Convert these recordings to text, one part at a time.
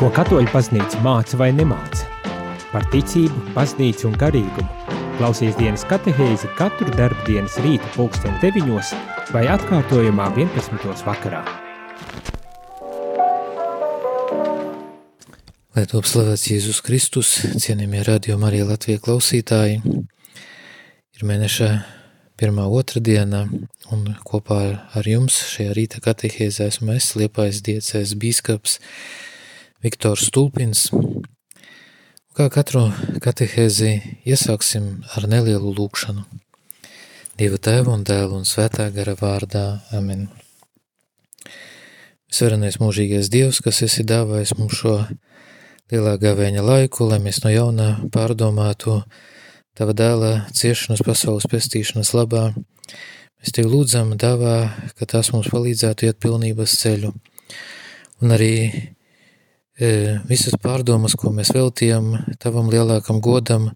Ko katoļu paznīca māca vai nemāca? Par ticību, paznīcu un garīgumu. Klausies dienas katehēzi katru darbu dienas rīta pulksteni deviņos vai atkārtojumā 11. vakarā. Lai top slavēts Jēzus Kristus, cienījamie radio Marija Latvija klausītāji, ir mēneša pirmā otrdiena, un kopā ar jums šajā rīta katehēzē esmu es, Liepājas diecēs bīskaps Viktors Stulpins. Kā katru katehēzi iesāksim ar nelielu lūkšanu. Dieva tēva un dēla un svētā gara vārdā. Amen. Visvarenais mūžīgais Dievs, kas esi dāvājis mums šo lielā gavēņa laiku, lai mēs no jauna pārdomātu Tava dēla ciešanas pasaules pestīšanas labā, mēs Tev lūdzam dāvā, ka tās mums palīdzētu iet pilnības ceļu. Un arī visas pārdomas, ko mēs veltījām tavam lielākam godam,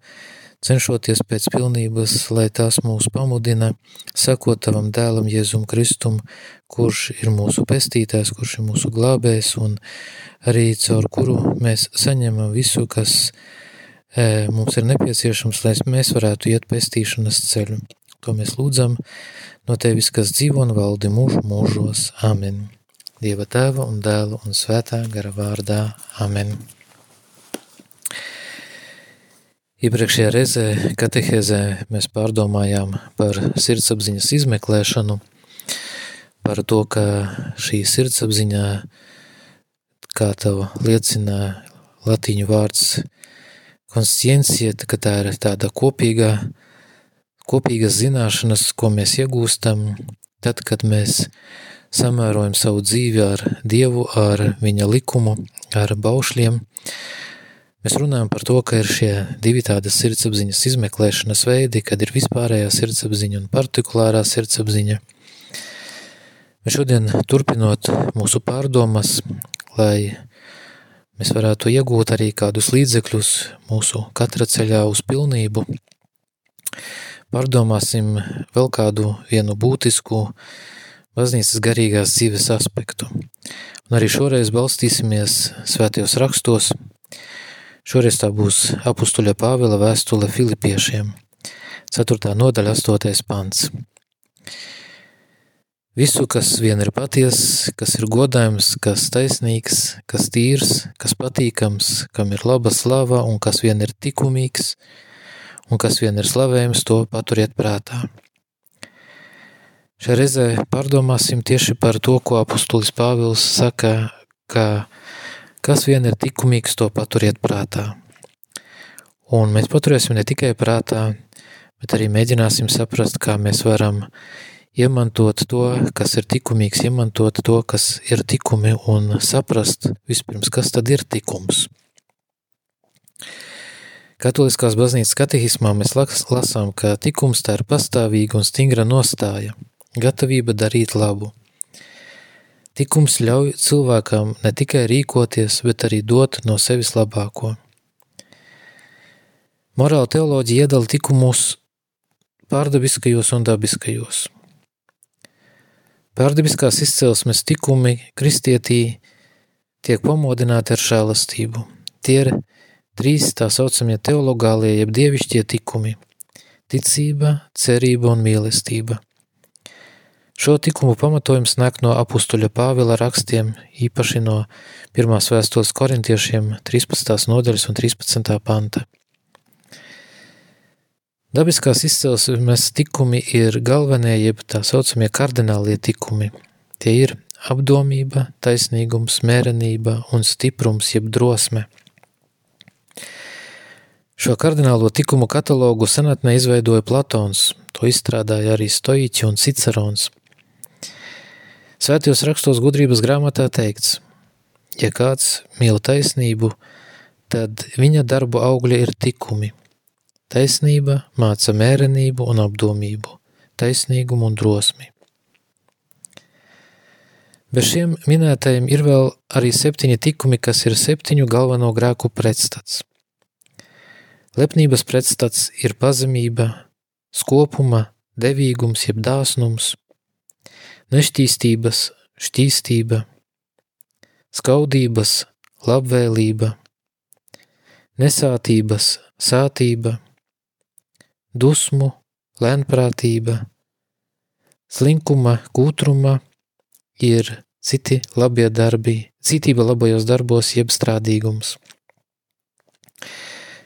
cenšoties pēc pilnības, lai tās mūs pamudina, sakot tavam dēlam Jēzum Kristum, kurš ir mūsu pestītājs, kurš ir mūsu glābējs un arī caur kuru mēs saņemam visu, kas e, mums ir nepieciešams, lai mēs varētu iet pestīšanas ceļu. To mēs lūdzam no tevis, kas dzīvo un valdi mūžu mūžos. Amen. Dieva tēva un dēla un svētā gara vārdā. Amen. Iepriekšējā reizē katehēzē mēs pārdomājām par sirdsapziņas izmeklēšanu, par to, ka šī sirdsapziņā, kā tev liecina latīņu vārds konsciencija, ka tā ir tāda kopīga, kopīgas zināšanas, ko mēs iegūstam tad, kad mēs samērojam savu dzīvi ar Dievu, ar viņa likumu, ar baušļiem. Mēs runājam par to, ka ir šie divi tādas sirdsapziņas izmeklēšanas veidi, kad ir vispārējā sirdsapziņa un partikulārā sirdsapziņa. Mēs šodien turpinot mūsu pārdomas, lai mēs varētu iegūt arī kādus līdzekļus mūsu katra ceļā uz pilnību, pārdomāsim vēl kādu vienu būtisku baznīcas garīgās dzīves aspektu. Un arī šoreiz balstīsimies svētajos rakstos. Šoreiz tā būs apustuļa Pāvila vēstule Filipiešiem, 4. nodaļa 8. pants. Visu, kas vien ir paties, kas ir godājums, kas taisnīgs, kas tīrs, kas patīkams, kam ir laba slava un kas vien ir tikumīgs, un kas vien ir slavējums, to paturiet prātā. Šajā reizē pārdomāsim tieši par to, ko apustulis Pāvils saka, ka kas vien ir likumīgs, to paturiet prātā. Un mēs paturēsim ne tikai prātā, bet arī mēģināsim saprast, kā mēs varam iemantot to, kas ir likumīgs, iemantot to, kas ir tikumi un saprast vispirms, kas tad ir tikums. Katoliskās baznīcas katehismā mēs lasām, ka tikums tā ir pastāvīga un stingra nostāja – gatavība darīt labu. Tikums ļauj cilvēkam ne tikai rīkoties, bet arī dot no sevis labāko. Morāla teoloģija iedala tikumus pārdabiskajos un dabiskajos. Pārdabiskās izcelsmes tikumi kristietī tiek pamodināti ar šālastību. Tie ir trīs tā saucamie teologālie jeb dievišķie tikumi – ticība, cerība un mīlestība – Šo tikumu pamatojums nāk no apustuļa Pāvila rakstiem, īpaši no pirmās vēstules korintiešiem 13. nodaļas un 13. panta. Dabiskās izcelsmes tikumi ir galvenie, jeb tā saucamie kardinālie tikumi. Tie ir apdomība, taisnīgums, mērenība un stiprums, jeb drosme. Šo kardinālo tikumu katalogu senatnē izveidoja Platons, to izstrādāja arī Stoiķi un Cicerons – Svētajos rakstos gudrības grāmatā teikts, ja kāds mīl taisnību, tad viņa darbu augļi ir tikumi. Taisnība māca mērenību un apdomību, taisnīgumu un drosmi. Bez šiem minētajiem ir vēl arī septiņi tikumi, kas ir septiņu galveno grēku pretstats. Lepnības pretstats ir pazemība, skopuma, devīgums jeb dāsnums, nešķīstības, šķīstība, skaudības, labvēlība, nesātības sātība, dusmu, lēnprātība, slinkuma, kūtruma ir citi labie darbi, citība labajos darbos jeb strādīgums.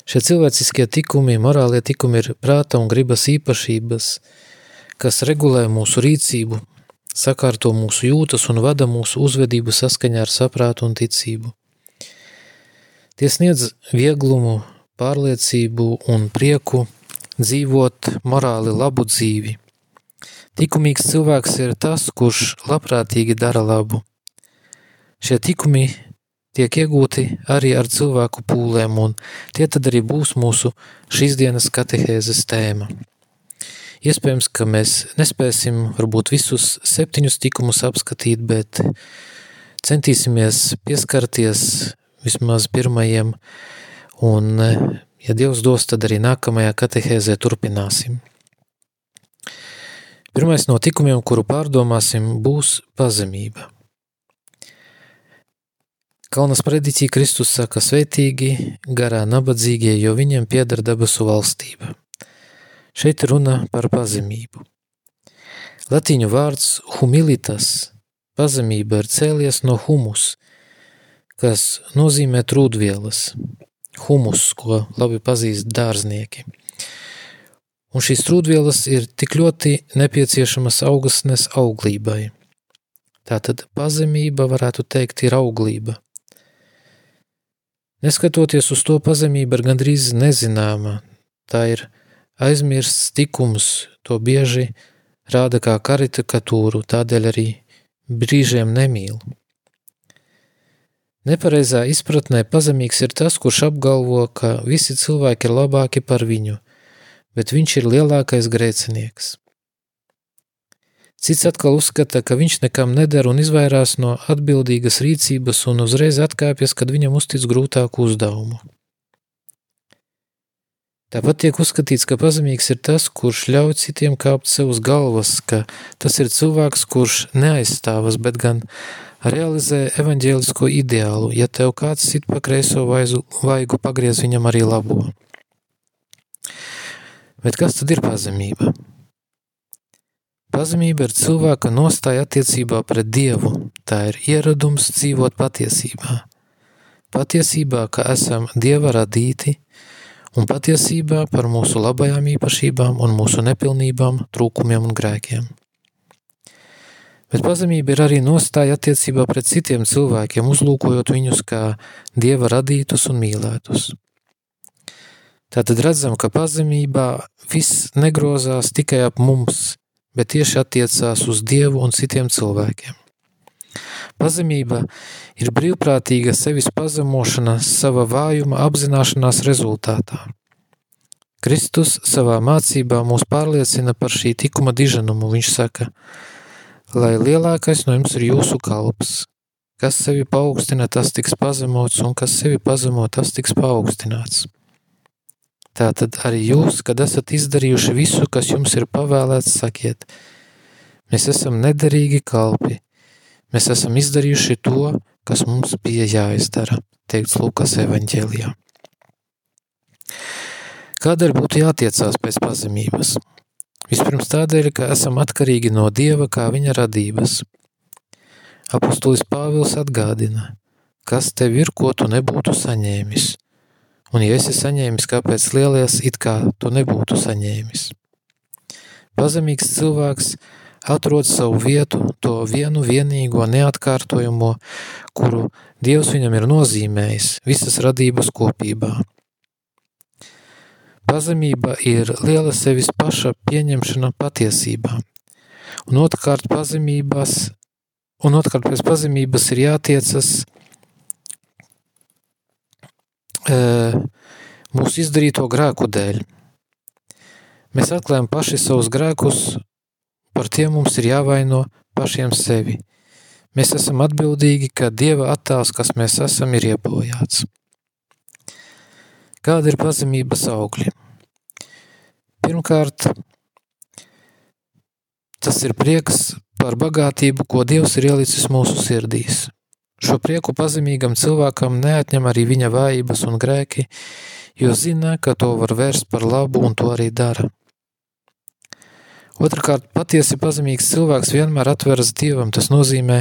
Šie cilvēciskie tikumi, morālie tikumi ir prāta un gribas īpašības, kas regulē mūsu rīcību, sakārto mūsu jūtas un vada mūsu uzvedību saskaņā ar saprātu un ticību. Tie sniedz vieglumu, pārliecību un prieku dzīvot morāli labu dzīvi. Tikumīgs cilvēks ir tas, kurš labprātīgi dara labu. Šie tikumi tiek iegūti arī ar cilvēku pūlēm, un tie tad arī būs mūsu šīs dienas katehēzes tēma. Iespējams, ka mēs nespēsim varbūt visus septiņus tikumus apskatīt, bet centīsimies pieskarties vismaz pirmajiem, un, ja Dievs dos, tad arī nākamajā katehēzē turpināsim. Pirmais no tikumiem, kuru pārdomāsim, būs pazemība. Kalnas prediķī Kristus saka svētīgi, garā nabadzīgie, jo viņiem pieder debesu valstība. Šeit runa par pazemību. Latīņu vārds humilitas, pazemība ir cēlies no humus, kas nozīmē trūdvielas, humus, ko labi pazīst dārznieki. Un šīs trūdvielas ir tik ļoti nepieciešamas augstnes auglībai. Tātad pazemība, varētu teikt, ir auglība. Neskatoties uz to, pazemība ir gandrīz nezināma. Tā ir aizmirsts tikums, to bieži rāda kā karikatūru, tādēļ arī brīžiem nemīl. Nepareizā izpratnē pazemīgs ir tas, kurš apgalvo, ka visi cilvēki ir labāki par viņu, bet viņš ir lielākais grēcinieks. Cits atkal uzskata, ka viņš nekam neder un izvairās no atbildīgas rīcības un uzreiz atkāpjas, kad viņam uztic grūtāku uzdevumu. Tāpat tiek uzskatīts, ka pazemīgs ir tas, kurš ļauj citiem kāpt sev uz galvas, ka tas ir cilvēks, kurš neaizstāvas, bet gan realizē evaņģēlisko ideālu. Ja tev kāds sit pa kreiso vaizu, vaigu, pagriez viņam arī labo. Bet kas tad ir pazemība? Pazemība ir cilvēka nostāja attiecībā pret Dievu. Tā ir ieradums dzīvot patiesībā. Patiesībā, ka esam Dieva radīti – un patiesībā par mūsu labajām īpašībām un mūsu nepilnībām, trūkumiem un grēkiem. Bet pazemība ir arī nostāja attiecībā pret citiem cilvēkiem, uzlūkojot viņus kā dieva radītus un mīlētus. Tātad redzam, ka pazemībā viss negrozās tikai ap mums, bet tieši attiecās uz Dievu un citiem cilvēkiem. Pazemība ir brīvprātīga sevis pazemošana sava vājuma apzināšanās rezultātā. Kristus savā mācībā mūs pārliecina par šī tikuma diženumu. Viņš saka, lai lielākais no jums ir jūsu kalps. Kas sevi paaugstina, tas tiks pazemots, un kas sevi pazemo, tas tiks paaugstināts. Tātad arī jūs, kad esat izdarījuši visu, kas jums ir pavēlēts, sakiet, mēs esam nederīgi kalpi, Mēs esam izdarījuši to, kas mums bija jāizdara, teikts Lukas evaņģēlijā. Kādēļ būtu jātiecās pēc pazemības? Vispirms tādēļ, ka esam atkarīgi no Dieva kā viņa radības. Apostolis Pāvils atgādina, kas tev ir, ko tu nebūtu saņēmis, un ja esi saņēmis, kāpēc lielies, it kā tu nebūtu saņēmis. Pazemīgs cilvēks – atrod savu vietu, to vienu vienīgo neatkārtojamo, kuru Dievs viņam ir nozīmējis visas radības kopībā. Pazemība ir liela sevis paša pieņemšana patiesībā. Un otrkārt pazemības, un otrkārt pēc pazemības ir jātiecas e, mūsu izdarīto grēku dēļ. Mēs atklājam paši savus grēkus Par tiem mums ir jāvaino pašiem sevi. Mēs esam atbildīgi, ka Dieva attēls, kas mēs esam, ir iebojāts. Kāda ir pazemības augļi? Pirmkārt, tas ir prieks par bagātību, ko Dievs ir ielicis mūsu sirdīs. Šo prieku pazemīgam cilvēkam neatņem arī viņa vājības un grēki, jo zina, ka to var vērst par labu un to arī dara. Otrakārt, patiesi pazemīgs cilvēks vienmēr atveras Dievam. Tas nozīmē,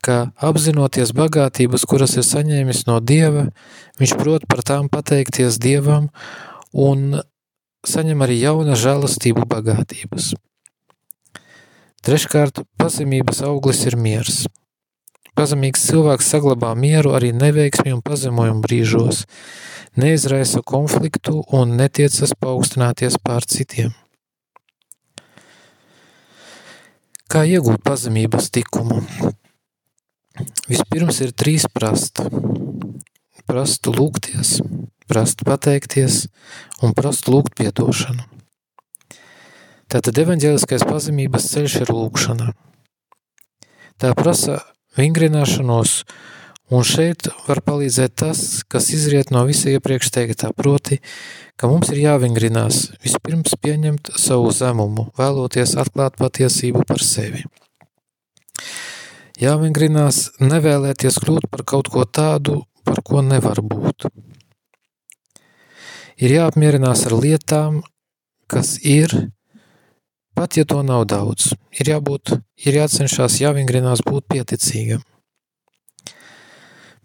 ka apzinoties bagātības, kuras ir saņēmis no Dieva, viņš prot par tām pateikties Dievam un saņem arī jauna žēlastību bagātības. Treškārt, pazemības auglis ir miers. Pazemīgs cilvēks saglabā mieru arī neveiksmi un pazemojumu brīžos, neizraisa konfliktu un netiecas paaugstināties pār citiem. Kā iegūt pazemības tikumu? Vispirms ir trīs prasta. Prastu lūgties, prastu pateikties un prastu lūgt piedošanu. Tātad evaņģēliskais pazemības ceļš ir lūgšana. Tā prasa vingrināšanos Un šeit var palīdzēt tas, kas izriet no visa iepriekš teiktā, proti, ka mums ir jāvingrinās vispirms pieņemt savu zemumu, vēloties atklāt patiesību par sevi. Jāvingrinās nevēlēties kļūt par kaut ko tādu, par ko nevar būt. Ir jāapmierinās ar lietām, kas ir, pat ja to nav daudz. Ir jābūt, ir jācenšās, jāvingrinās būt pieticīgam.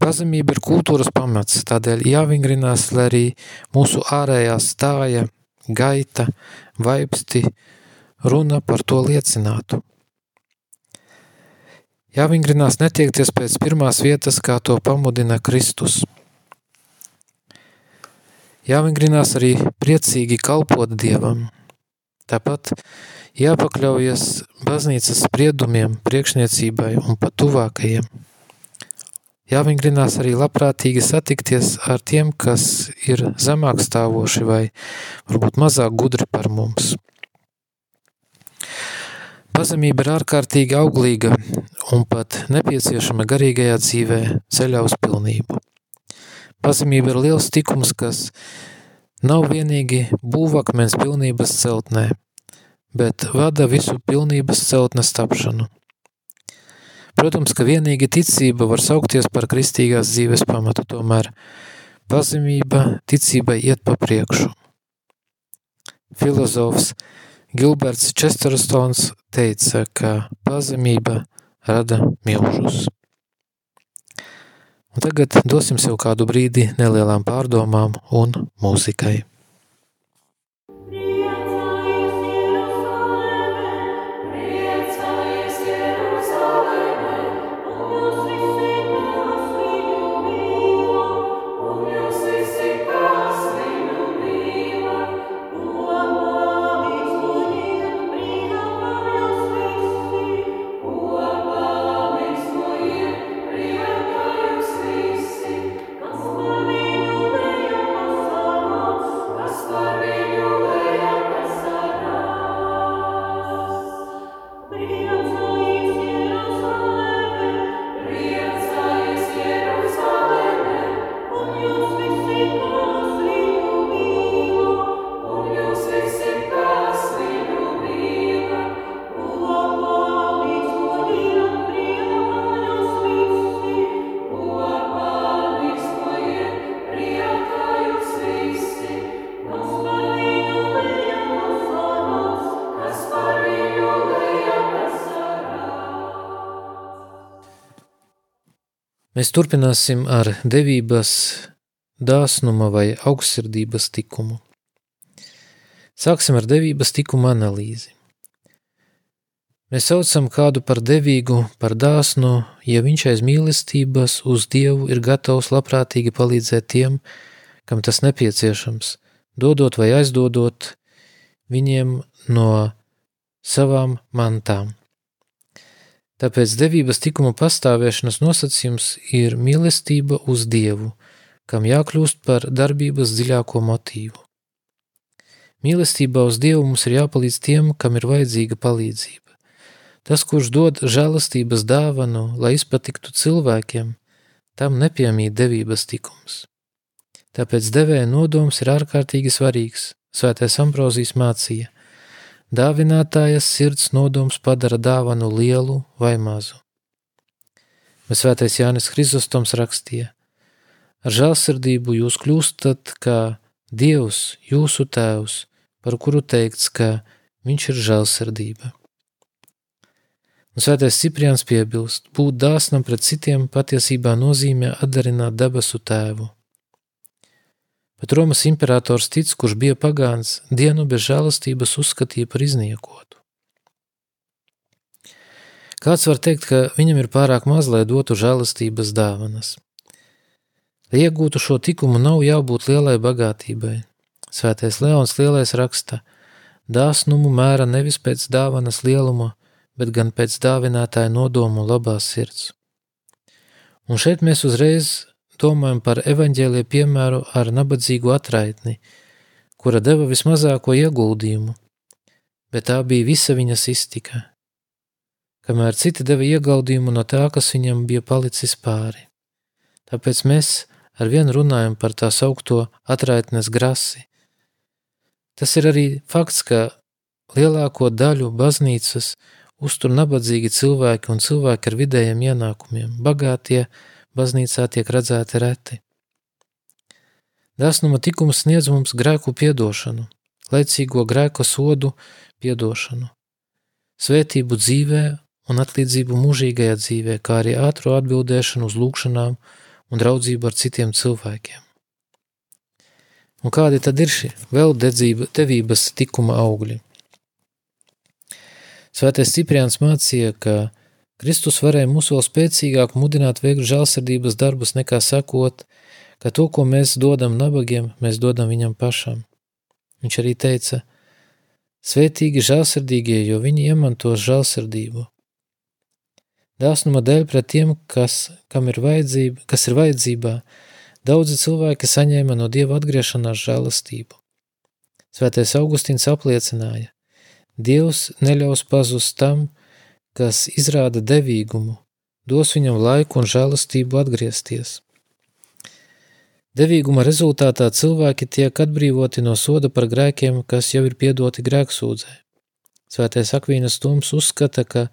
Pazemība ir kultūras pamats, tādēļ jāvingrinās, lai arī mūsu ārējā stāja, gaita, vaipsti, runa par to liecinātu. Jāvingrinās netiekties pēc pirmās vietas, kā to pamudina Kristus. Jāvingrinās arī priecīgi kalpot Dievam. Tāpat jāpakļaujas baznīcas spriedumiem, priekšniecībai un pat tuvākajiem. Jāvingrinās arī labprātīgi satikties ar tiem, kas ir zemāk stāvoši vai varbūt mazāk gudri par mums. Pazemība ir ārkārtīgi auglīga un pat nepieciešama garīgajā dzīvē ceļā uz pilnību. Pazemība ir liels tikums, kas nav vienīgi būvakmens pilnības celtnē, bet vada visu pilnības celtnes tapšanu – Protams, ka vienīgi ticība var saukties par kristīgās dzīves pamatu, tomēr pazemība ticībai iet pa priekšu. Filozofs Gilberts Česterstons teica, ka pazemība rada milžus. Un tagad dosim sev kādu brīdi nelielām pārdomām un mūzikai. Mēs turpināsim ar devības, dāsnuma vai augstsirdības tikumu. Sāksim ar devības tikumu analīzi. Mēs saucam kādu par devīgu, par dāsnu, ja viņš aiz mīlestības uz Dievu ir gatavs labprātīgi palīdzēt tiem, kam tas nepieciešams, dodot vai aizdodot viņiem no savām mantām. Tāpēc devības tikuma pastāvēšanas nosacījums ir mīlestība uz Dievu, kam jākļūst par darbības dziļāko motīvu. Mīlestībā uz Dievu mums ir jāpalīdz tiem, kam ir vajadzīga palīdzība. Tas, kurš dod žēlastības dāvanu, lai izpatiktu cilvēkiem, tam nepiemīt devības tikums. Tāpēc devēja nodoms ir ārkārtīgi svarīgs, svētais Ambrozijas mācīja – Dāvinātājas sirds nodoms padara dāvanu lielu vai mazu. Bet svētais Jānis Hrizostoms rakstīja: Ar žēlsirdību jūs kļūstat kā Dievs, jūsu tēvs, par kuru teikts, ka viņš ir žēlsirdība. Un svētais Ciprians piebilst, būt dāsnam pret citiem patiesībā nozīmē atdarināt debesu tēvu. Bet Romas imperators tic, kurš bija pagāns, dienu bez žēlastības uzskatīja par izniekotu. Kāds var teikt, ka viņam ir pārāk maz, lai dotu žēlastības dāvanas. Lai iegūtu šo tikumu, nav jābūt lielai bagātībai. Svētais Leons lielais raksta, dāsnumu mēra nevis pēc dāvanas lieluma, bet gan pēc dāvinātāja nodomu labās sirds. Un šeit mēs uzreiz domājam par evaņģēlie piemēru ar nabadzīgu atraitni, kura deva vismazāko ieguldījumu, bet tā bija visa viņas iztika, kamēr citi deva ieguldījumu no tā, kas viņam bija palicis pāri. Tāpēc mēs ar vienu runājam par tā saukto atraitnes grasi. Tas ir arī fakts, ka lielāko daļu baznīcas uztur nabadzīgi cilvēki un cilvēki ar vidējiem ienākumiem. Bagātie baznīcā tiek redzēti reti. Dāsnuma tikums sniedz mums grēku piedošanu, laicīgo grēka sodu piedošanu, svētību dzīvē un atlīdzību mūžīgajā dzīvē, kā arī ātru atbildēšanu uz lūgšanām un draudzību ar citiem cilvēkiem. Un kādi tad ir šie vēl dedzība, devības tikuma augļi? Svētais Cipriāns mācīja, ka Kristus varēja mūs vēl spēcīgāk mudināt veikt žēlsirdības darbus nekā sakot, ka to, ko mēs dodam nabagiem, mēs dodam viņam pašam. Viņš arī teica, svētīgi žēlsirdīgie, jo viņi iemantos žēlsirdību. Dāsnuma dēļ pret tiem, kas, ir vajadzība, kas ir vajadzībā, daudzi cilvēki saņēma no Dieva atgriešanās žēlastību. Svētais Augustīns apliecināja, Dievs neļaus pazust tam, kas izrāda devīgumu, dos viņam laiku un žēlastību atgriezties. Devīguma rezultātā cilvēki tiek atbrīvoti no soda par grēkiem, kas jau ir piedoti grēksūdzē. Svētais Akvīnas Toms uzskata, ka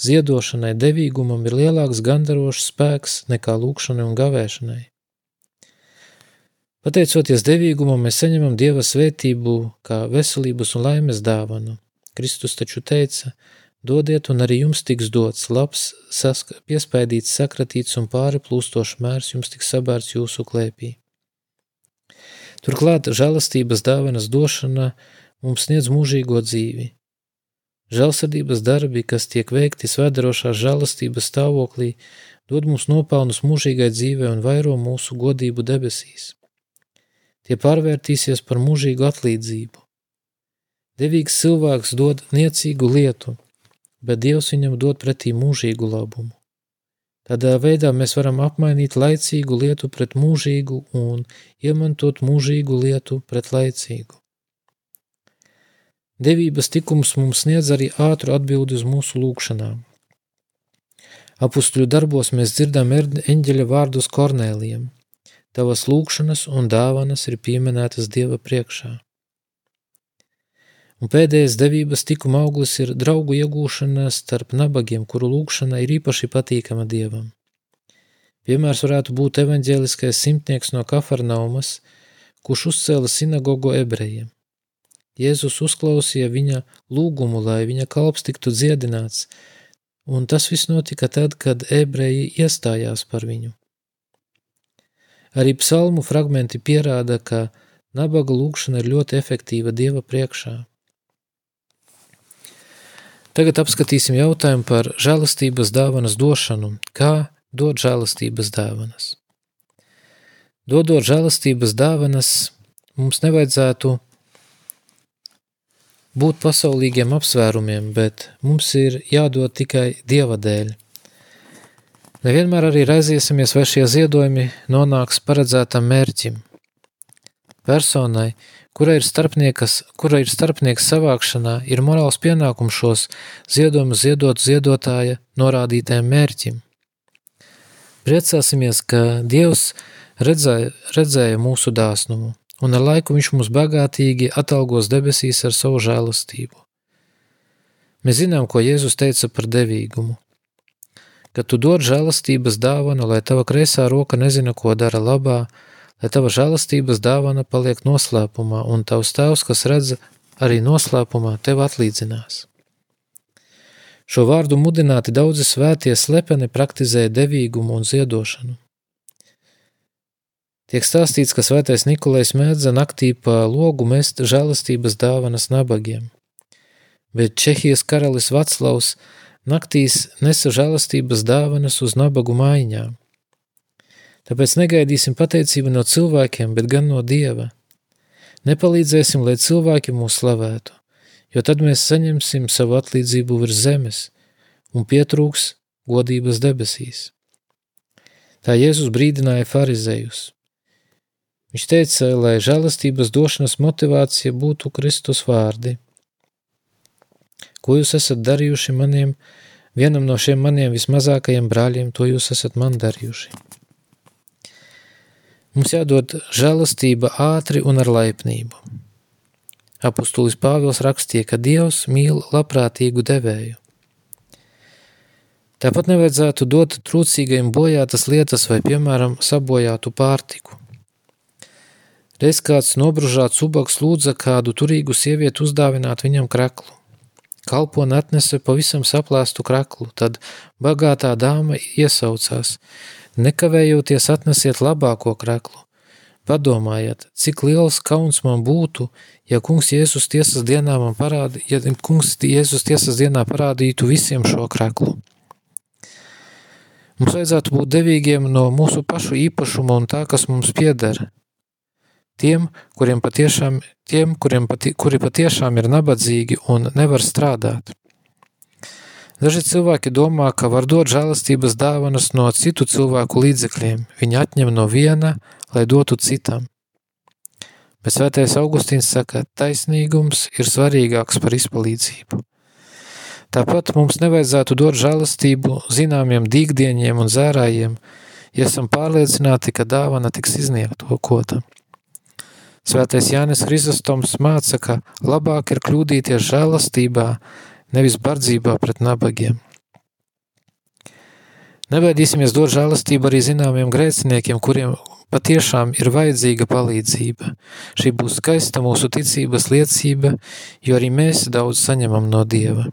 ziedošanai devīgumam ir lielāks gandarošs spēks nekā lūkšanai un gavēšanai. Pateicoties devīgumam, mēs saņemam Dieva svētību kā veselības un laimes dāvanu. Kristus taču teica, dodiet un arī jums tiks dots, labs, saska, piespaidīts, sakratīts un pāri plūstošs mērs jums tiks sabērts jūsu klēpī. Turklāt žēlastības dāvanas došana mums sniedz mūžīgo dzīvi. Žēlsirdības darbi, kas tiek veikti svēdarošā žēlastības stāvoklī, dod mums nopelnus mūžīgai dzīvē un vairo mūsu godību debesīs. Tie pārvērtīsies par mūžīgu atlīdzību. Devīgs cilvēks dod niecīgu lietu, bet Dievs viņam dod pretī mūžīgu labumu. Tādā veidā mēs varam apmainīt laicīgu lietu pret mūžīgu un iemantot mūžīgu lietu pret laicīgu. Devības tikums mums sniedz arī ātru atbildi uz mūsu lūgšanām. Apustuļu darbos mēs dzirdam eņģeļa vārdus Kornēlijam. Tavas lūgšanas un dāvanas ir pieminētas Dieva priekšā. Un pēdējais devības tikuma auglis ir draugu iegūšana starp nabagiem, kuru lūkšana ir īpaši patīkama Dievam. Piemērs varētu būt evaņģēliskais simtnieks no Kafarnaumas, kurš uzcēla sinagogu ebrejiem. Jēzus uzklausīja viņa lūgumu, lai viņa kalps tiktu dziedināts, un tas viss notika tad, kad ebreji iestājās par viņu. Arī psalmu fragmenti pierāda, ka nabaga lūkšana ir ļoti efektīva Dieva priekšā. Tagad apskatīsim jautājumu par žēlastības dāvanas došanu. Kā dot žēlastības dāvanas? Dodot žēlastības dāvanas, mums nevajadzētu būt pasaulīgiem apsvērumiem, bet mums ir jādod tikai Dieva dēļ. Nevienmēr arī raiziesimies, vai šie ziedojumi nonāks paredzētam mērķim. Personai, kura ir, kura ir starpnieks savākšanā, ir morāls pienākums šos ziedojumus ziedot ziedotāja norādītajam mērķim. Priecāsimies, ka Dievs redzēja, redzēja mūsu dāsnumu, un ar laiku viņš mums bagātīgi atalgos debesīs ar savu žēlastību. Mēs zinām, ko Jēzus teica par devīgumu. ka tu dod žēlastības dāvanu, lai tava kreisā roka nezina, ko dara labā, lai tava žēlastības dāvana paliek noslēpumā, un tavs tēvs, kas redz arī noslēpumā, tev atlīdzinās. Šo vārdu mudināti daudzi svētie slepeni praktizēja devīgumu un ziedošanu. Tiek stāstīts, ka svētais Nikolais mēdza naktī pa logu mest žēlastības dāvanas nabagiem, bet Čehijas karalis Vaclavs naktīs nesa žēlastības dāvanas uz nabagu mājiņām. Tāpēc negaidīsim pateicību no cilvēkiem, bet gan no Dieva. Nepalīdzēsim, lai cilvēki mūs slavētu, jo tad mēs saņemsim savu atlīdzību virs zemes un pietrūks godības debesīs. Tā Jēzus brīdināja farizējus. Viņš teica, lai žēlastības došanas motivācija būtu Kristus vārdi – Ko jūs esat darījuši maniem, vienam no šiem maniem vismazākajiem brāļiem, to jūs esat man darījuši. Mums jādod žēlastība ātri un ar laipnību. Apostulis Pāvils rakstīja, ka Dievs mīl labprātīgu devēju. Tāpat nevajadzētu dot trūcīgajiem bojātas lietas vai, piemēram, sabojātu pārtiku. Reiz kāds nobružāts ubaks lūdza kādu turīgu sievieti uzdāvināt viņam kreklu. Kalpone atnesa pavisam saplāstu kraklu, tad bagātā dāma iesaucās: Nekavējoties atnesiet labāko kraklu. Padomājiet, cik liels kauns man būtu, ja kungs Jēzus tiesas dienā man parādi, ja kungs Jēzus tiesas dienā parādītu visiem šo kraklu. Mums vajadzētu būt devīgiem no mūsu pašu īpašuma un tā, kas mums pieder, Tiem, kuriem patiešām, tiem, kuriem pati, kuri patiešām ir nabadzīgi un nevar strādāt. Daži cilvēki domā, ka var dot žēlastības dāvanas no citu cilvēku līdzekļiem. Viņi atņem no viena, lai dotu citam. Bet svētais Augustīns saka, taisnīgums ir svarīgāks par izpalīdzību. Tāpat mums nevajadzētu dot žēlastību zināmiem dīgdieņiem un zērājiem, ja esam pārliecināti, ka dāvana tiks izniekota. Svētais Jānis Hristostoms māca, ka labāk ir kļūdīties žēlastībā, nevis bardzībā pret nabagiem. Nebaidīsimies dot žēlastību arī zināmiem grēciniekiem, kuriem patiešām ir vajadzīga palīdzība. Šī būs skaista mūsu ticības liecība, jo arī mēs daudz saņemam no Dieva.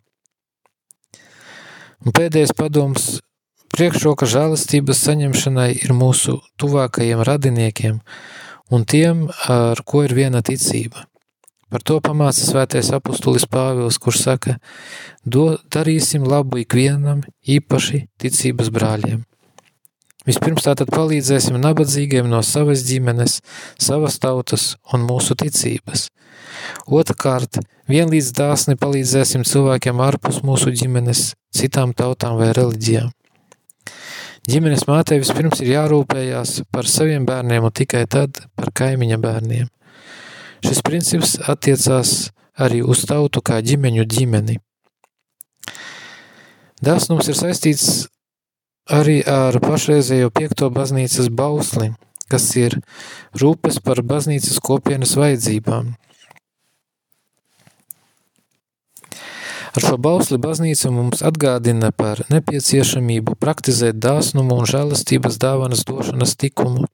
Un pēdējais padoms - priekšroka žēlastības saņemšanai ir mūsu tuvākajiem radiniekiem, un tiem, ar ko ir viena ticība. Par to pamāca svētais apustulis Pāvils, kurš saka, do, darīsim labu ikvienam, īpaši ticības brāļiem. Vispirms tātad palīdzēsim nabadzīgiem no savas ģimenes, savas tautas un mūsu ticības. Otrakārt, vienlīdz dāsni palīdzēsim cilvēkiem ārpus mūsu ģimenes, citām tautām vai reliģijām. Ģimenes mātei vispirms ir jārūpējās par saviem bērniem un tikai tad par kaimiņa bērniem. Šis princips attiecās arī uz tautu kā ģimeņu ģimeni. Dāsnums ir saistīts arī ar pašreizējo piekto baznīcas bausli, kas ir rūpes par baznīcas kopienas vajadzībām – Ar šo bausli baznīca mums atgādina par nepieciešamību praktizēt dāsnumu un žēlastības dāvanas došanas tikumu.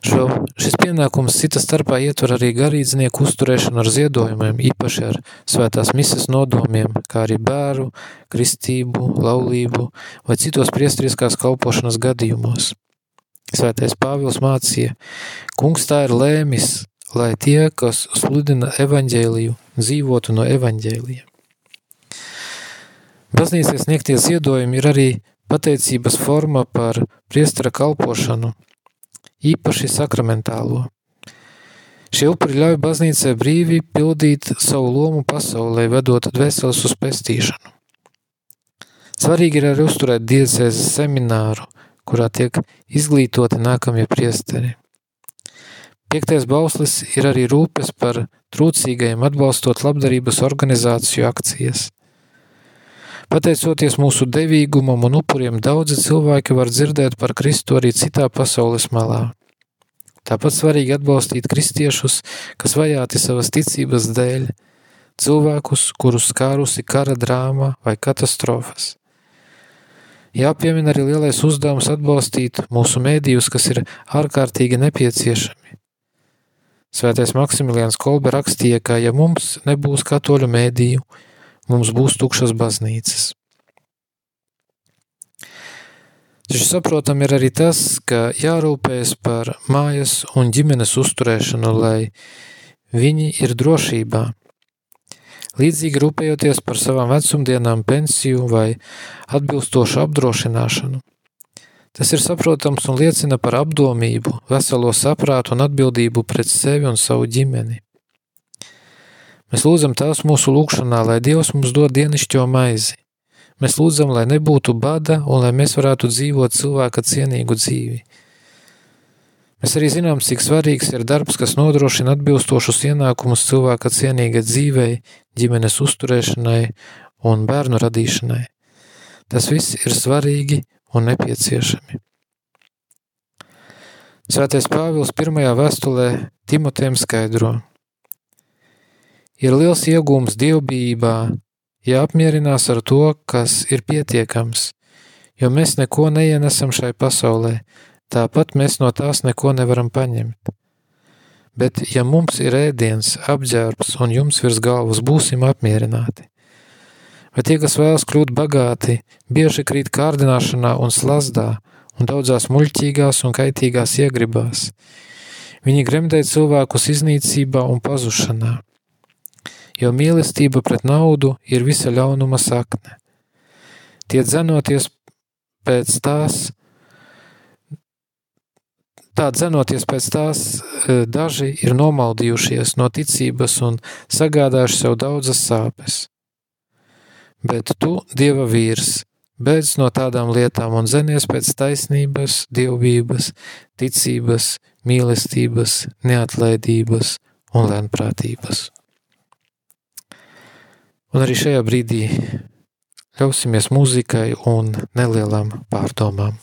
Šo, šis pienākums cita starpā ietver arī garīdznieku uzturēšanu ar ziedojumiem, īpaši ar svētās misas nodomiem, kā arī bēru, kristību, laulību vai citos priestrieskās kalpošanas gadījumos. Svētais Pāvils mācīja, kungs tā ir lēmis, lai tie, kas sludina evaņģēliju, dzīvotu no evaņģēlija. Baznīcas sniegtie ziedojumi ir arī pateicības forma par priestara kalpošanu, īpaši sakramentālo. Šie upuri ļauj baznīcai brīvi pildīt savu lomu pasaulē, vedot dvēseles uz pestīšanu. Svarīgi ir arī uzturēt diecēzes semināru, kurā tiek izglītoti nākamie priesteri. Piektais bauslis ir arī rūpes par trūcīgajiem atbalstot labdarības organizāciju akcijas. Pateicoties mūsu devīgumam un upuriem, daudzi cilvēki var dzirdēt par Kristu arī citā pasaules malā. Tāpat svarīgi atbalstīt kristiešus, kas vajāti savas ticības dēļ, cilvēkus, kurus skārusi kara drāma vai katastrofas. Jāpiemina arī lielais uzdevums atbalstīt mūsu mēdījus, kas ir ārkārtīgi nepieciešami. Svētais Maksimilians Kolbe rakstīja, ka ja mums nebūs katoļu mēdīju, mums būs tukšas baznīcas. Taču saprotam ir arī tas, ka jārūpējas par mājas un ģimenes uzturēšanu, lai viņi ir drošībā – Līdzīgi rūpējoties par savām vecumdienām, pensiju vai atbilstošu apdrošināšanu. Tas ir saprotams un liecina par apdomību, veselo saprātu un atbildību pret sevi un savu ģimeni. Mēs lūdzam tās mūsu lūgšanā, lai Dievs mums dod dienišķo maizi. Mēs lūdzam, lai nebūtu bada un lai mēs varētu dzīvot cilvēka cienīgu dzīvi. Mēs arī zinām, cik svarīgs ir darbs, kas nodrošina atbilstošus ienākumus cilvēka cienīga dzīvei, ģimenes uzturēšanai un bērnu radīšanai. Tas viss ir svarīgi un nepieciešami. Svētais Pāvils pirmajā vēstulē Timotiem skaidro. Ir liels iegūms dievbijībā, ja apmierinās ar to, kas ir pietiekams, jo mēs neko neienesam šai pasaulē, Tāpat mēs no tās neko nevaram paņemt. Bet, ja mums ir ēdiens, apģērbs un jums virs galvas, būsim apmierināti. Bet tie, kas vēlas kļūt bagāti, bieži krīt kārdināšanā un slazdā un daudzās muļķīgās un kaitīgās iegribās. Viņi gremdē cilvēkus iznīcībā un pazušanā, jo mīlestība pret naudu ir visa ļaunuma sakne. Tie dzenoties pēc tās, Tā dzenoties pēc tās, e, daži ir nomaldījušies no ticības un sagādājuši sev daudzas sāpes. Bet tu, Dieva vīrs, beidz no tādām lietām un zenies pēc taisnības, dievbības, ticības, mīlestības, neatlaidības un lēnprātības. Un arī šajā brīdī ļausimies muzikai un nelielām pārdomām.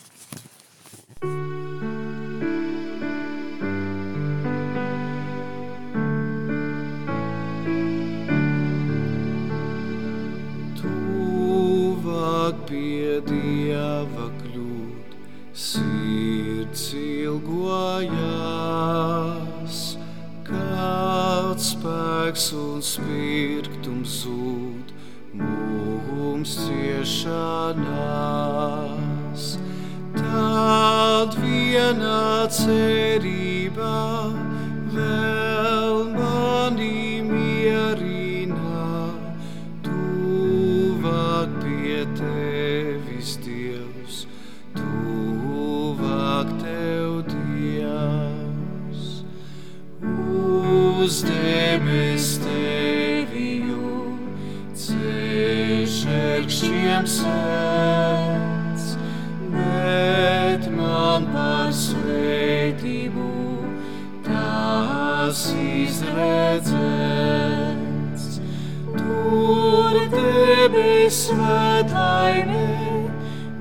Dieva kļūt, sirds ilgojās, spēks un spirktums zūd mums ciešanās. Tad vienā cerībā vēl manī mierina, tuvāk pie tevis. uz debes ērkšķiem sēdz, bet man par svētību tās izredzēts. Tur debes svētainē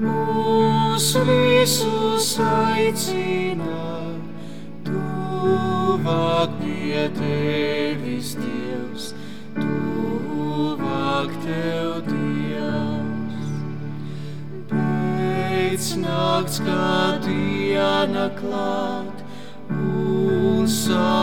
mūs visus aicina, tuvāk pie tevis, Dievs, tuvāk tev, Pēc nakts, kā diena klāt un saulē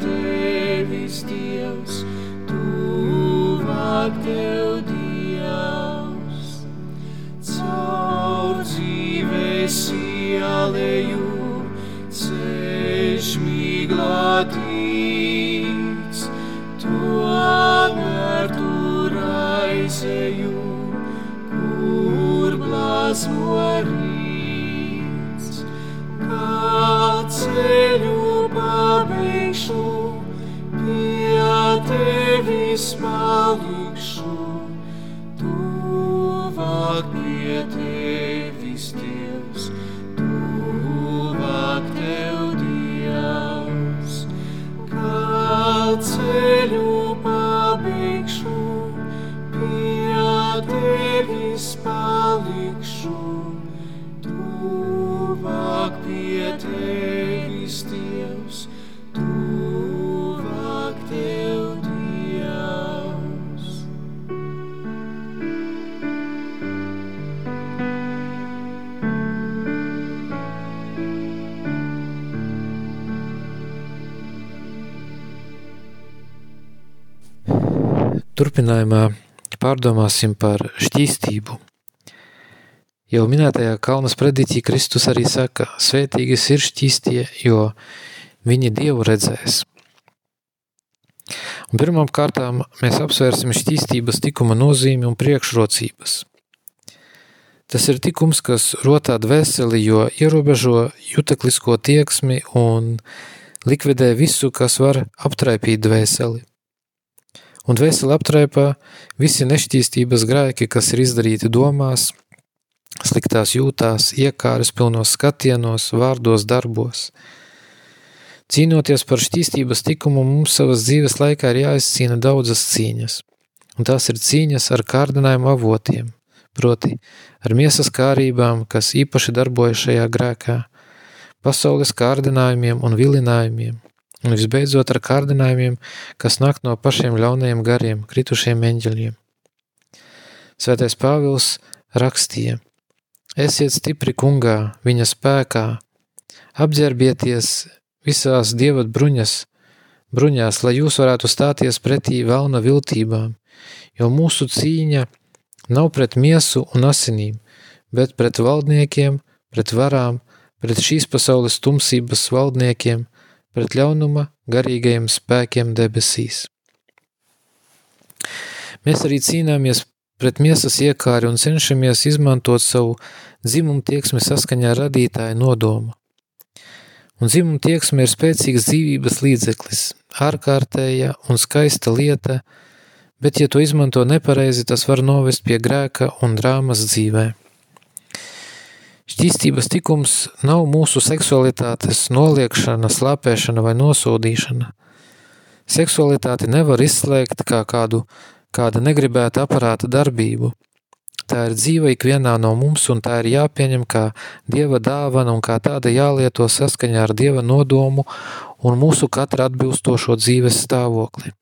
tevis, Dievs, tuvāk tev, Dievs. Caur dzīves ielēju, ceļš mīglātīts, tomēr tur aizēju gaismo rīts, Turpinājumā pārdomāsim par šķīstību. Jau minētajā kalnas prediķī Kristus arī saka, svētīgas ir šķīstie, jo viņi Dievu redzēs. Un pirmām kārtām mēs apsvērsim šķīstības tikuma nozīmi un priekšrocības. Tas ir tikums, kas rotā dvēseli, jo ierobežo juteklisko tieksmi un likvidē visu, kas var aptraipīt dvēseli. Un dvēseli aptraipā visi nešķīstības grēki, kas ir izdarīti domās, sliktās jūtās, iekāres pilnos skatienos, vārdos, darbos – Cīnoties par šķīstības tikumu, mums savas dzīves laikā ir jāizcīna daudzas cīņas, un tās ir cīņas ar kārdinājumu avotiem, proti ar miesas kārībām, kas īpaši darbojas šajā grēkā, pasaules kārdinājumiem un vilinājumiem, un visbeidzot ar kārdinājumiem, kas nāk no pašiem ļaunajiem gariem, kritušiem eņģeļiem. Svētais Pāvils rakstīja, esiet stipri kungā, viņa spēkā, apģērbieties visās dievat bruņas, bruņās, lai jūs varētu stāties pretī velna viltībām, jo mūsu cīņa nav pret miesu un asinīm, bet pret valdniekiem, pret varām, pret šīs pasaules tumsības valdniekiem, pret ļaunuma garīgajiem spēkiem debesīs. Mēs arī cīnāmies pret miesas iekāri un cenšamies izmantot savu dzimumu tieksmi saskaņā radītāja nodomu. Un dzimuma tieksme ir spēcīgs dzīvības līdzeklis, ārkārtēja un skaista lieta, bet ja to izmanto nepareizi, tas var novest pie grēka un drāmas dzīvē. Šķīstības tikums nav mūsu seksualitātes noliekšana, slāpēšana vai nosodīšana. Seksualitāti nevar izslēgt kā kādu, kāda negribēta aparāta darbību – Tā ir dzīva ikvienā no mums, un tā ir jāpieņem kā Dieva dāvana un kā tāda jālieto saskaņā ar Dieva nodomu un mūsu katra atbilstošo dzīves stāvokli.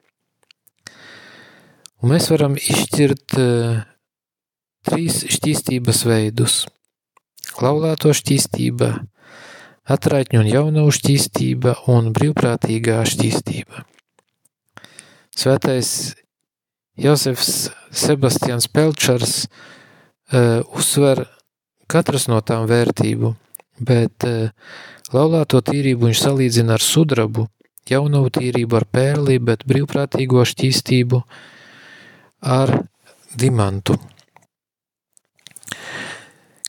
Un mēs varam izšķirt uh, trīs šķīstības veidus. Laulāto šķīstība, atraitņu un jaunavu šķīstība un brīvprātīgā šķīstība. Svētais Josefs Sebastians Pelčers uh, uzsver katras no tām vērtību, bet uh, laulāto tīrību viņš salīdzina ar sudrabu, jaunavu tīrību ar pērli, bet brīvprātīgo šķīstību ar dimantu.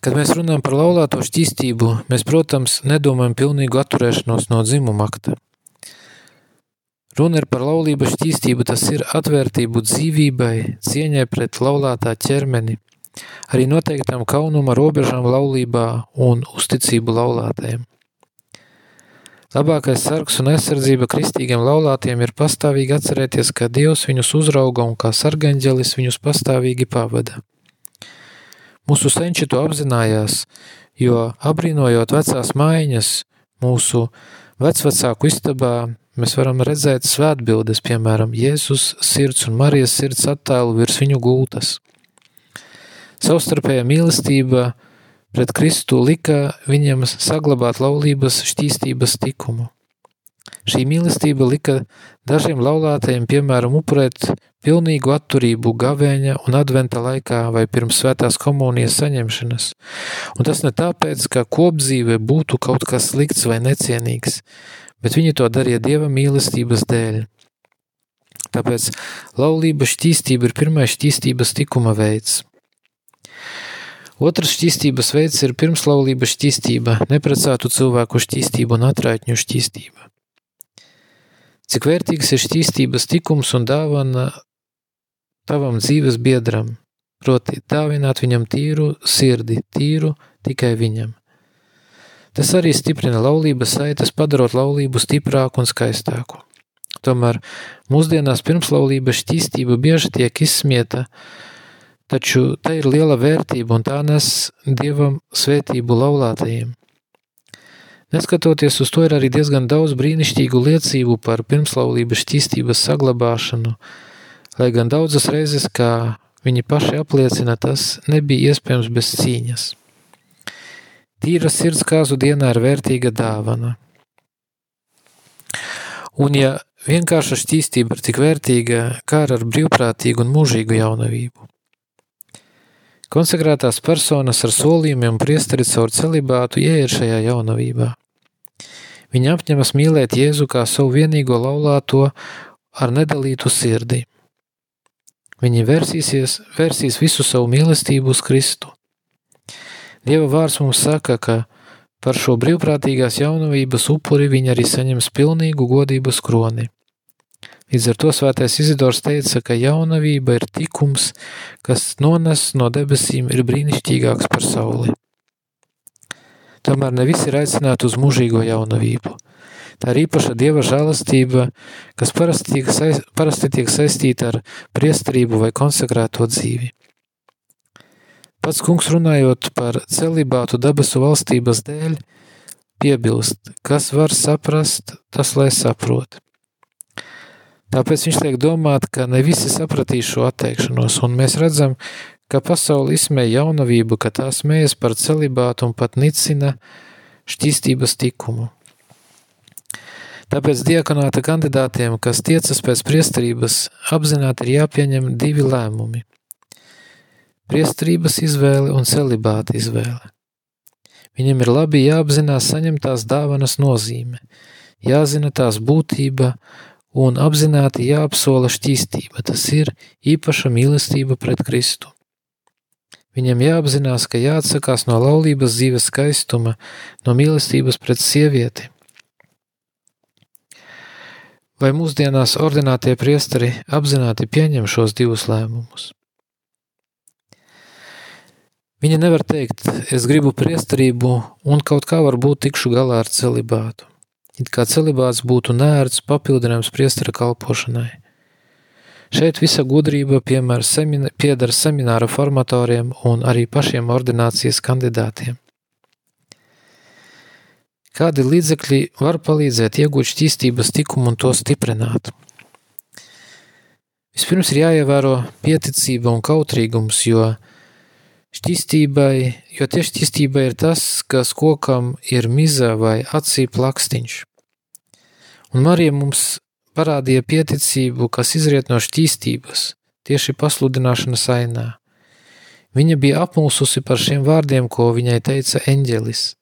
Kad mēs runājam par laulāto šķīstību, mēs, protams, nedomājam pilnīgu atturēšanos no dzimuma akta. Runa ir par laulības šķīstību, tas ir atvērtību dzīvībai, cieņai pret laulātā ķermeni, arī noteiktām kaunuma robežām laulībā un uzticību laulātajiem. Labākais sargs un aizsardzība kristīgiem laulātiem ir pastāvīgi atcerēties, ka Dievs viņus uzrauga un kā sargaņģelis viņus pastāvīgi pavada. Mūsu senči to apzinājās, jo abrīnojot vecās mājiņas, mūsu vecvecāku istabā Mēs varam redzēt svētbildes, piemēram, Jēzus sirds un Marijas sirds attēlu virs viņu gultas. Savstarpējā mīlestība pret Kristu lika viņam saglabāt laulības šķīstības tikumu. Šī mīlestība lika dažiem laulātajiem, piemēram, upurēt pilnīgu atturību gavēņa un adventa laikā vai pirms svētās komunijas saņemšanas. Un tas ne tāpēc, ka kopdzīve būtu kaut kas slikts vai necienīgs, bet viņi to darīja Dieva mīlestības dēļ. Tāpēc laulība šķīstība ir pirmais šķīstības tikuma veids. Otrs šķīstības veids ir pirmslaulības šķīstība, neprecētu cilvēku šķīstība un atraitņu šķīstība. Cik vērtīgs ir šķīstības tikums un dāvana tavam dzīves biedram, proti dāvināt viņam tīru sirdi, tīru tikai viņam – Tas arī stiprina laulības saites, padarot laulību stiprāku un skaistāku. Tomēr mūsdienās pirmslaulības šķīstība bieži tiek izsmieta, taču tā ir liela vērtība un tā nes dievam svētību laulātajiem. Neskatoties uz to, ir arī diezgan daudz brīnišķīgu liecību par pirmslaulības šķīstības saglabāšanu, lai gan daudzas reizes, kā viņi paši apliecina, tas nebija iespējams bez cīņas. Tīra sirds kāzu dienā ir vērtīga dāvana. Un ja vienkārša šķīstība ir tik vērtīga kā ar brīvprātīgu un mūžīgu jaunavību. Konsekrētās personas ar solījumiem priesteri caur celibātu ieiet šajā jaunavībā. Viņi apņemas mīlēt Jēzu kā savu vienīgo laulāto ar nedalītu sirdi. Viņi versīsies, versīs visu savu mīlestību uz Kristu. Dieva vārds mums saka, ka par šo brīvprātīgās jaunavības upuri viņi arī saņems pilnīgu godības kroni. Līdz ar to svētais Izidors teica, ka jaunavība ir tikums, kas nones no debesīm ir brīnišķīgāks par sauli. Tomēr ne visi ir aicināti uz mūžīgo jaunavību. Tā ir īpaša dieva žēlastība, kas parasti tiek, saist, parasti tiek saistīta ar priesterību vai konsekrēto dzīvi. Pats kungs runājot par celibātu debesu valstības dēļ, piebilst, kas var saprast, tas lai saprot. Tāpēc viņš liek domāt, ka ne visi sapratīs šo atteikšanos, un mēs redzam, ka pasauli izsmē jaunavību, ka tā smējas par celibātu un pat nicina šķīstības tikumu. Tāpēc diakonāta kandidātiem, kas tiecas pēc priesterības, apzināti ir jāpieņem divi lēmumi – priesterības izvēle un celibāta izvēle. Viņam ir labi jāapzinās saņemtās dāvanas nozīme, jāzina tās būtība un apzināti jāapsola šķīstība, tas ir īpaša mīlestība pret Kristu. Viņam jāapzinās, ka jāatsakās no laulības dzīves skaistuma, no mīlestības pret sievieti, Vai mūsdienās ordinātie priesteri apzināti pieņem šos divus lēmumus? Viņi nevar teikt, es gribu priesterību un kaut kā varbūt tikšu galā ar celibātu. It kā celibāts būtu nērts papildinājums priestera kalpošanai. Šeit visa gudrība semina, piedara semināra formatoriem un arī pašiem ordinācijas kandidātiem. Kādi līdzekļi var palīdzēt iegūt šķīstības tikumu un to stiprināt? Vispirms ir jāievēro pieticība un kautrīgums, jo šķīstībai, jo tieši šķīstība ir tas, kas kokam ir miza vai acī plakstiņš. Un Marija mums parādīja pieticību, kas izriet no šķīstības, tieši pasludināšanas ainā. Viņa bija apmulsusi par šiem vārdiem, ko viņai teica eņģelis –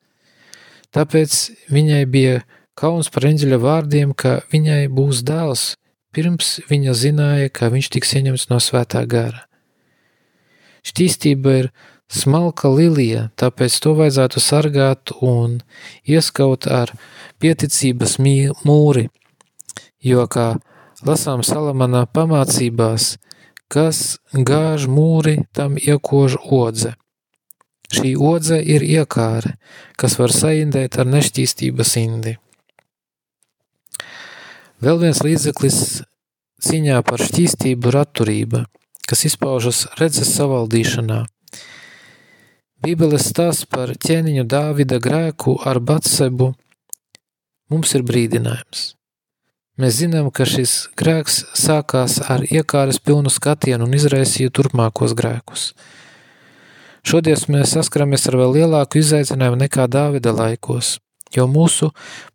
Tāpēc viņai bija kauns par eņģeļa vārdiem, ka viņai būs dēls, pirms viņa zināja, ka viņš tiks ieņemts no svētā gara. Šķīstība ir smalka lilija, tāpēc to vajadzētu sargāt un ieskaut ar pieticības mūri, jo, kā lasām Salamana pamācībās, kas gāž mūri, tam iekož odze. Šī odze ir iekāre, kas var saindēt ar nešķīstības indi. Vēl viens līdzeklis cīņā par šķīstību ir atturība, kas izpaužas redzes savaldīšanā. Bībeles stāsts par ķēniņu Dāvida grēku ar Batsebu mums ir brīdinājums. Mēs zinām, ka šis grēks sākās ar iekāres pilnu skatienu un izraisīja turpmākos grēkus – Šodien mēs saskaramies ar vēl lielāku izaicinājumu nekā Dāvida laikos, jo mūsu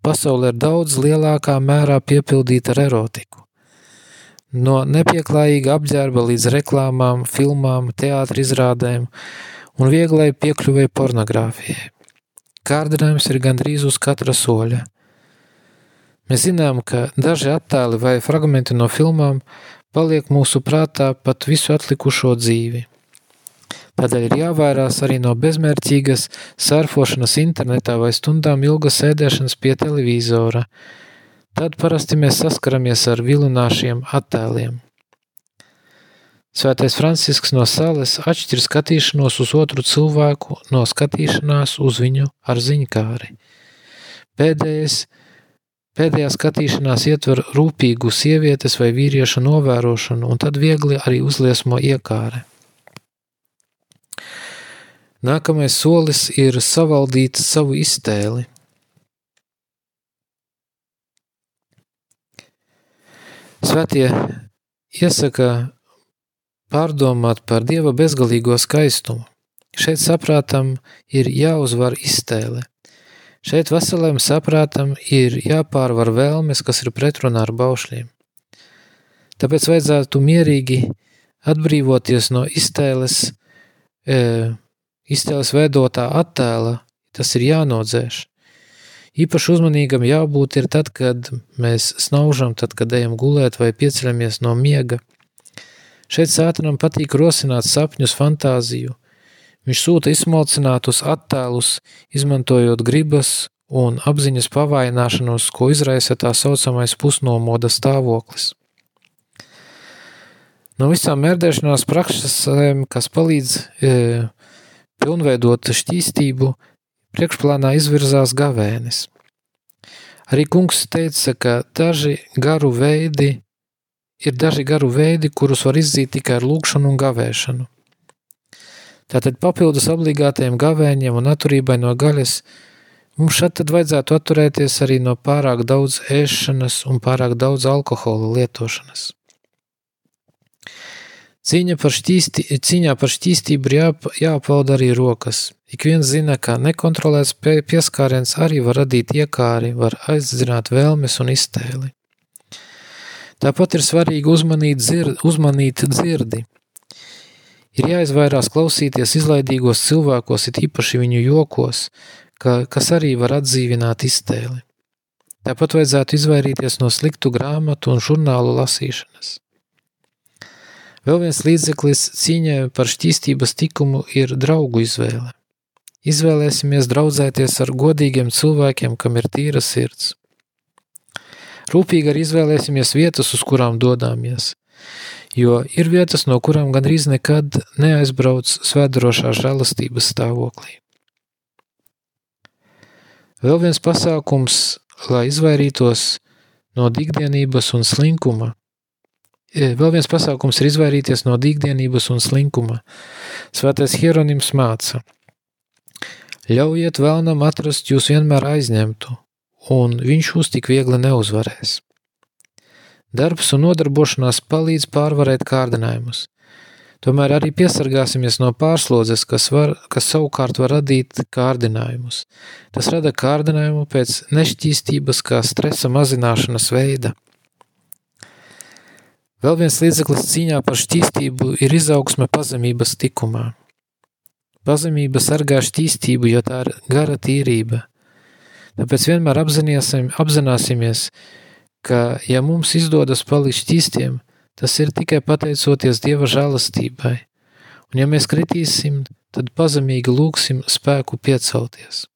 pasaule ir daudz lielākā mērā piepildīta ar erotiku. No nepieklājīga apģērba līdz reklāmām, filmām, teātra izrādēm un vieglai piekļuvai pornogrāfijai. Kārdinājums ir gandrīz uz katra soļa. Mēs zinām, ka daži attēli vai fragmenti no filmām paliek mūsu prātā pat visu atlikušo dzīvi – Tādēļ ir jāvairās arī no bezmērķīgas surfošanas internetā vai stundām ilgas sēdēšanas pie televīzora. Tad parasti mēs saskaramies ar vilināšiem attēliem. Svētais Francisks no Sales atšķir skatīšanos uz otru cilvēku no skatīšanās uz viņu ar ziņkāri. Pēdējais, pēdējā skatīšanās ietver rūpīgu sievietes vai vīrieša novērošanu un tad viegli arī uzliesmo iekāre. Nākamais solis ir savaldīt savu iztēli. Svētie iesaka pārdomāt par Dieva bezgalīgo skaistumu. Šeit saprātam ir jāuzvar iztēle. Šeit veselēm saprātam ir jāpārvar vēlmes, kas ir pretrunā ar baušļiem. Tāpēc vajadzētu mierīgi atbrīvoties no iztēles, e, iztēles veidotā attēla, tas ir jānodzēš. Īpaši uzmanīgam jābūt ir tad, kad mēs snaužam, tad, kad ejam gulēt vai pieceļamies no miega. Šeit sātanam patīk rosināt sapņus, fantāziju. Viņš sūta izsmalcinātus attēlus, izmantojot gribas un apziņas pavaināšanos, ko izraisa tā saucamais pusnomoda stāvoklis. No visām mērdēšanās praksēm, kas palīdz e, pilnveidot šķīstību, priekšplānā izvirzās gavēnis. Arī kungs teica, ka daži garu veidi ir daži garu veidi, kurus var izzīt tikai ar lūkšanu un gavēšanu. Tātad papildus obligātajiem gavēņiem un atturībai no gaļas, mums šeit tad vajadzētu atturēties arī no pārāk daudz ēšanas un pārāk daudz alkohola lietošanas. Cīņa par šķīsti, cīņā par šķīstību ir jā, jāpauda arī rokas. Ik viens zina, ka nekontrolēts pieskāriens arī var radīt iekāri, var aizdzināt vēlmes un iztēli. Tāpat ir svarīgi uzmanīt, dzird, uzmanīt dzirdi. Ir jāizvairās klausīties izlaidīgos cilvēkos, it īpaši viņu jokos, ka, kas arī var atdzīvināt iztēli. Tāpat vajadzētu izvairīties no sliktu grāmatu un žurnālu lasīšanas. Vēl viens līdzeklis cīņai par šķīstības tikumu ir draugu izvēle. Izvēlēsimies draudzēties ar godīgiem cilvēkiem, kam ir tīra sirds. Rūpīgi arī izvēlēsimies vietas, uz kurām dodāmies, jo ir vietas, no kurām gandrīz nekad neaizbrauc svētdarošā žēlastības stāvoklī. Vēl viens pasākums, lai izvairītos no dikdienības un slinkuma, Vēl viens pasākums ir izvairīties no dīkdienības un slinkuma. Svētais Hieronims māca: Ļaujiet vēlnam atrast jūs vienmēr aizņemtu, un viņš jūs tik viegli neuzvarēs. Darbs un nodarbošanās palīdz pārvarēt kārdinājumus. Tomēr arī piesargāsimies no pārslodzes, kas, var, kas savukārt var radīt kārdinājumus. Tas rada kārdinājumu pēc nešķīstības kā stresa mazināšanas veida. Vēl viens līdzeklis cīņā par šķīstību ir izaugsme pazemības tikumā. Pazemība sargā šķīstību, jo tā ir gara tīrība. Tāpēc vienmēr apzināsimies, ka, ja mums izdodas palikt šķīstiem, tas ir tikai pateicoties Dieva žēlastībai, un ja mēs kritīsim, tad pazemīgi lūksim spēku piecelties.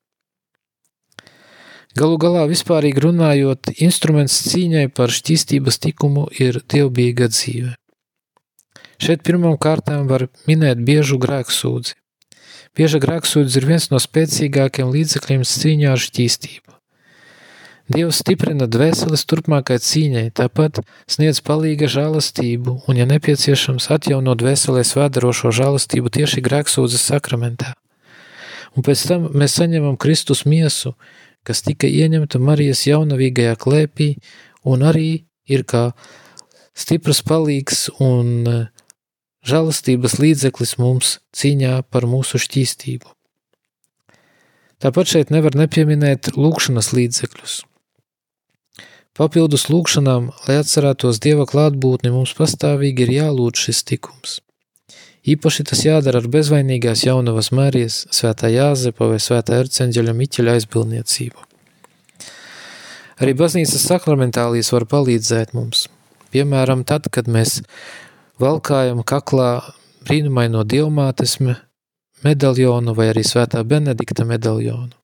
Galu galā, vispārīgi runājot, instruments cīņai par šķīstības tikumu ir dievbijīga dzīve. Šeit pirmām kārtām var minēt biežu grēksūdzi. Bieža grēksūdzi ir viens no spēcīgākiem līdzekļiem cīņā ar šķīstību. Dievs stiprina dvēseles turpmākai cīņai, tāpat sniedz palīga žālastību un, ja nepieciešams, atjauno dvēselē svēdarošo žālastību tieši grēksūdzes sakramentā. Un pēc tam mēs saņemam Kristus miesu, kas tika ieņemta Marijas jaunavīgajā klēpī un arī ir kā stiprs palīgs un e, žalastības līdzeklis mums cīņā par mūsu šķīstību. Tāpat šeit nevar nepieminēt lūkšanas līdzekļus. Papildus lūkšanām, lai atcerētos Dieva klātbūtni, mums pastāvīgi ir jālūdz šis tikums. Īpaši tas jādara ar bezvainīgās jaunavas Mērijas, svētā Jāzepa vai svētā Erceņģeļa Miķeļa aizbildniecību. Arī baznīcas sakramentālijas var palīdzēt mums. Piemēram, tad, kad mēs valkājam kaklā brīnumaino dievmātes medaļonu vai arī svētā Benedikta medaļonu.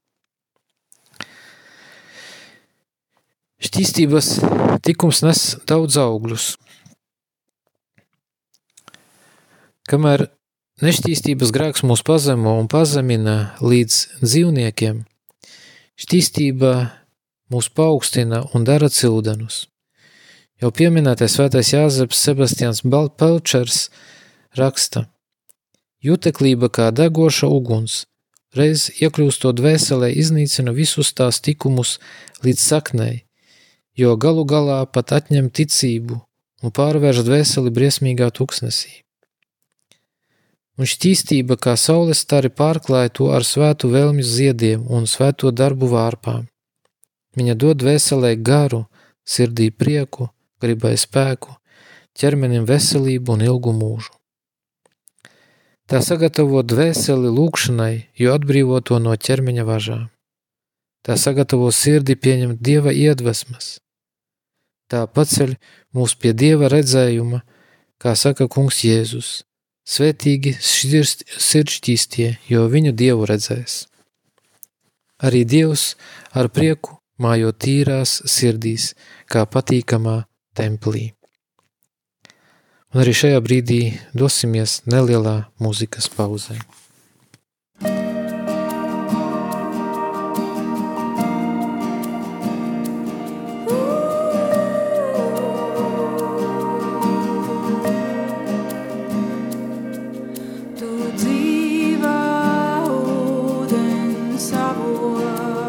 Šķīstības tikums nes daudz augļus, Kamēr nešķīstības grēks mūs pazemo un pazemina līdz dzīvniekiem, šķīstība mūs paaugstina un dara cildenus. Jau pieminētais svētais Jāzeps Sebastians Pelčers raksta Juteklība kā degoša uguns, reiz iekļūstot dvēselē iznīcina visus tās tikumus līdz saknei, jo galu galā pat atņem ticību un pārvērš dvēseli briesmīgā tuksnesī. un šķīstība kā saules stari pārklāja to ar svētu vēlmju ziediem un svēto darbu vārpām. Viņa dod veselē garu, sirdī prieku, gribai spēku, ķermenim veselību un ilgu mūžu. Tā sagatavo dvēseli lūkšanai, jo atbrīvo to no ķermeņa važām. Tā sagatavo sirdi pieņemt Dieva iedvesmas. Tā paceļ mūs pie Dieva redzējuma, kā saka kungs Jēzus. Svētīgi sirdšķīstie, jo viņu Dievu redzēs. Arī Dievs ar prieku mājo tīrās sirdīs, kā patīkamā templī. Un arī šajā brīdī dosimies nelielā mūzikas pauzē. savos.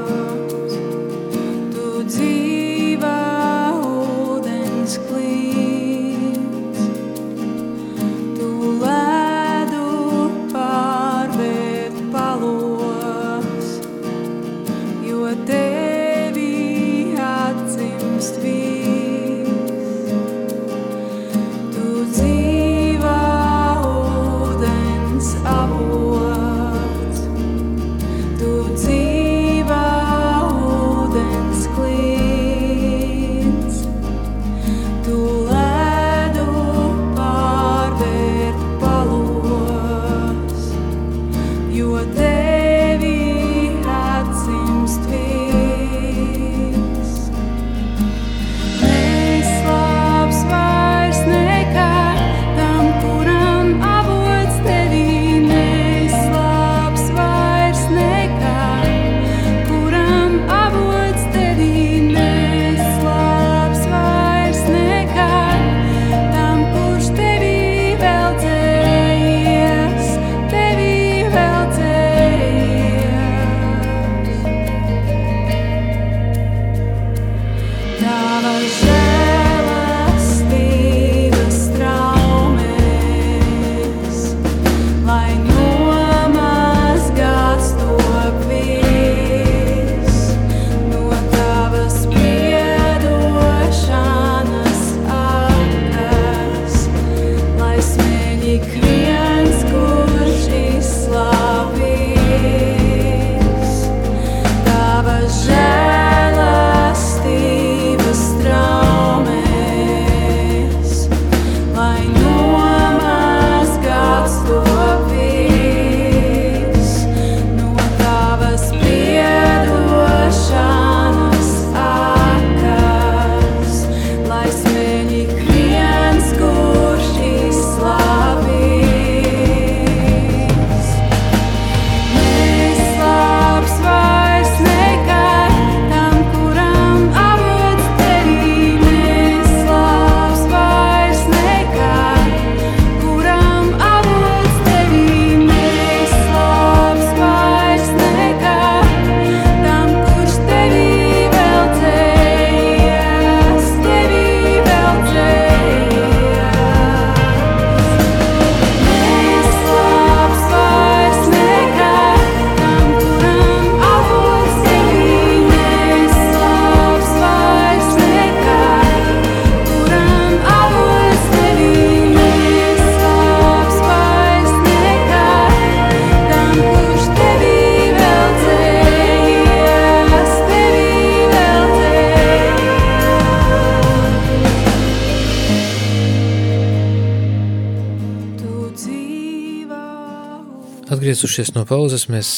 Atgriezušies no pauzes, mēs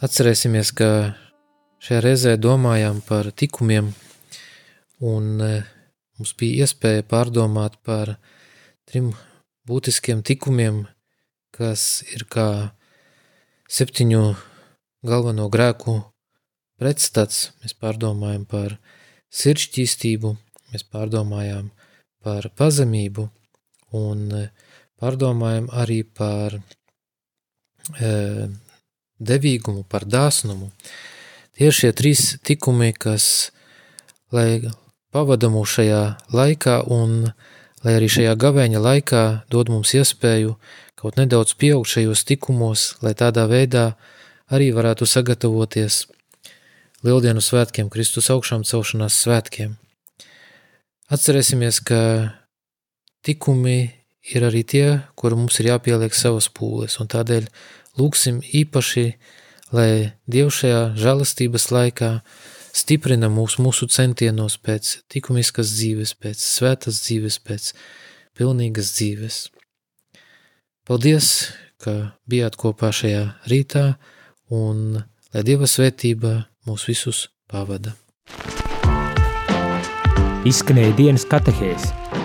atcerēsimies, ka šajā reizē domājām par tikumiem, un e, mums bija iespēja pārdomāt par trim būtiskiem tikumiem, kas ir kā septiņu galveno grēku pretstats. Mēs pārdomājam par sirdsķīstību, mēs pārdomājām par pazemību un uh, pārdomājam arī par e, devīgumu, par dāsnumu. Tie ir šie trīs tikumi, kas, lai pavada mūs šajā laikā un lai arī šajā gavēņa laikā dod mums iespēju kaut nedaudz pieaugt šajos tikumos, lai tādā veidā arī varētu sagatavoties Lieldienu svētkiem, Kristus augšām celšanās svētkiem. Atcerēsimies, ka tikumi ir arī tie, kuru mums ir jāpieliek savas pūles, un tādēļ lūksim īpaši, lai Dievs šajā žēlastības laikā stiprina mūs mūsu centienos pēc tikumiskas dzīves, pēc svētas dzīves, pēc pilnīgas dzīves. Paldies, ka bijāt kopā šajā rītā, un lai Dieva svētība mūs visus pavada. Izskanēja dienas katehēs.